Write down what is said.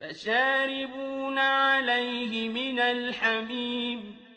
فشاربون عليه من الحميم.